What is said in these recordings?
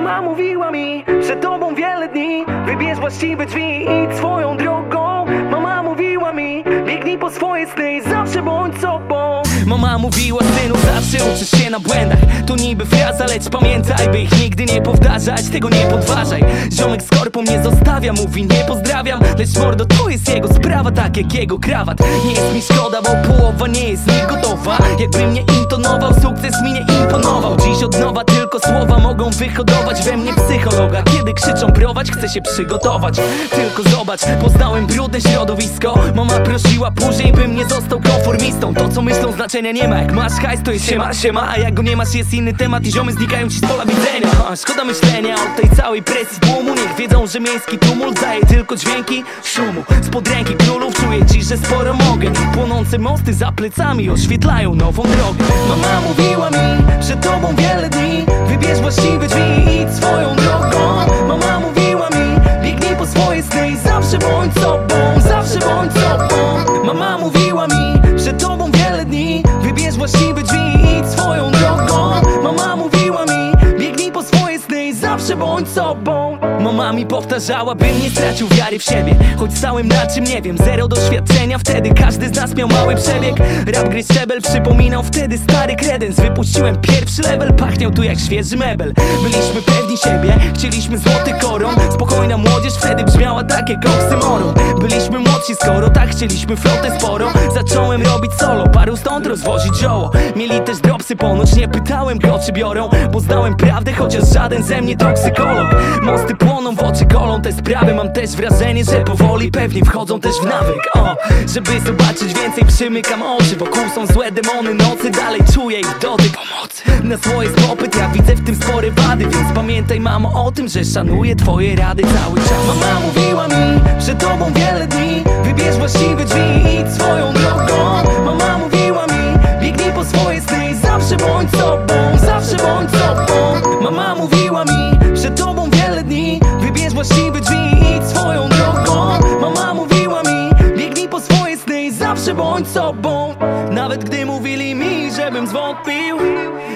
Mama mówiła mi, przed tobą wiele dni Wybierz właściwe drzwi. I idź swoją drogą Mama mówiła mi, biegnij po swoje sny i Zawsze bądź sobą. Mama mówiła synu, zawsze uczysz się na błędach. To niby fraza, lecz pamiętaj, by ich nigdy nie powtarzać. Tego nie podważaj. Ziomek z korpą nie zostawia, mówi nie pozdrawiam. Lecz mordo, to jest jego sprawa, tak jak jego krawat. Nie jest mi szkoda, bo połowa nie jest mi Jakby mnie intonował, sukces mi nie imponował. Dziś od nowa tylko słowa mogą wyhodować we mnie psychologa. Kiedy krzyczą prowadź, chcę się przygotować. Tylko zobacz, poznałem brudne środowisko. Mama prosiła później, bym nie został konformistą. To co myślą znaczenia nie ma, jak masz hajs to jest siema, siema. A jak go nie masz jest inny temat i ziomy znikają ci z pola widzenia. A, Szkoda myślenia o tej całej presji tłumu. Niech wiedzą, że miejski tumult daje tylko dźwięki szumu. Spod ręki królów czuję dziś, że sporo mogę. Płonące mosty za plecami oświetlają nową drogę. Mama mówiła mi, przed tobą wiele dni Wybierz właściwe drzwi i idź swoją drogą. Mama mówiła mi, biegnij po swoje sny i Zawsze bądź sobą, zawsze bądź sobą. Mama mówiła mi, przed tobą wiele dni. Wybierz właściwe drzwi i idź swoją drogą. Mama mówiła mi, biegnij po swoje sny i Zawsze bądź sobą mi powtarzała, bym nie stracił wiary w siebie. Choć stałem na czym nie wiem, zero doświadczenia. Wtedy każdy z nas miał mały przebieg. Rap gry szczebel przypominał wtedy stary kredens. Wypuściłem pierwszy level, pachniał tu jak świeży mebel. Byliśmy pewni siebie, chcieliśmy złoty koron. Spokojna młodzież wtedy brzmiała tak jak oksymoron. Byliśmy młodsi, skoro tak chcieliśmy flotę sporo Zacząłem robić solo, paru stąd rozwozić zioło. Mieli też dropsy ponoć, nie pytałem go czy biorą Bo znałem prawdę, chociaż żaden ze mnie toksykolog Mosty płoną, w oczy kolą te sprawy. Mam też wrażenie, że powoli pewnie wchodzą też w nawyk. O, żeby zobaczyć więcej przymykam oczy. Wokół są złe demony nocy, dalej czuję ich dotyk. Pomocy. Na swoje popyt, ja widzę w tym spore wady. Więc pamiętaj mamo o tym, że szanuję twoje rady cały czas. Mama mówiła mi, że tobą wiele dni Wybierz właściwe drzwi. I idź swoją drogą. Mama mówiła mi, biegnij po swoje sny. Zawsze bądź sobą, zawsze bądź sobą mówili mi, żebym zwątpił.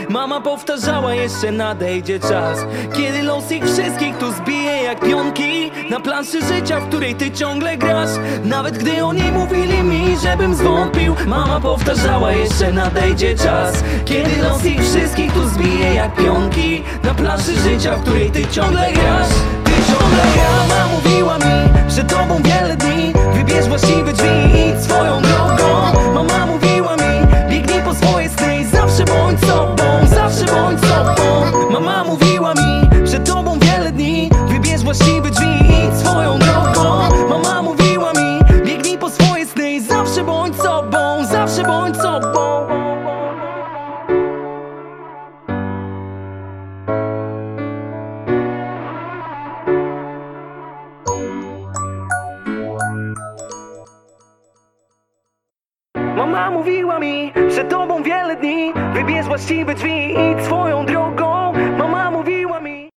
Mama powtarzała jeszcze nadejdzie czas Kiedy los ich wszystkich tu zbije jak pionki. Na planszy życia, w której ty ciągle grasz Nawet gdy oni mówili mi, żebym zwątpił. Mama powtarzała jeszcze nadejdzie czas Kiedy los ich wszystkich tu zbije jak pionki. Na planszy życia, w której ty ciągle grasz Ty ciągle grasz Mama mówiła mi, że tobą wiele dni Wybierz właściwe drzwi Mama mówiła mi, przed tobą wiele dni Wybierz właściwe drzwi, idź swoją drogą. Mama mówiła mi